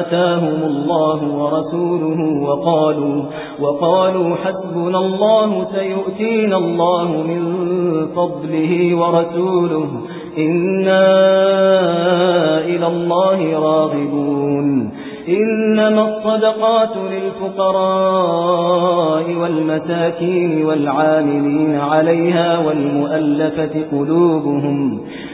آتاهم الله ورسوله وقالوا وقالوا حسبنا الله سيؤتينا الله من فضله ورسوله إنا إلى الله راغبون إنما الصدقات للفقراء والمساكين والعاملين عليها والمؤلفة قلوبهم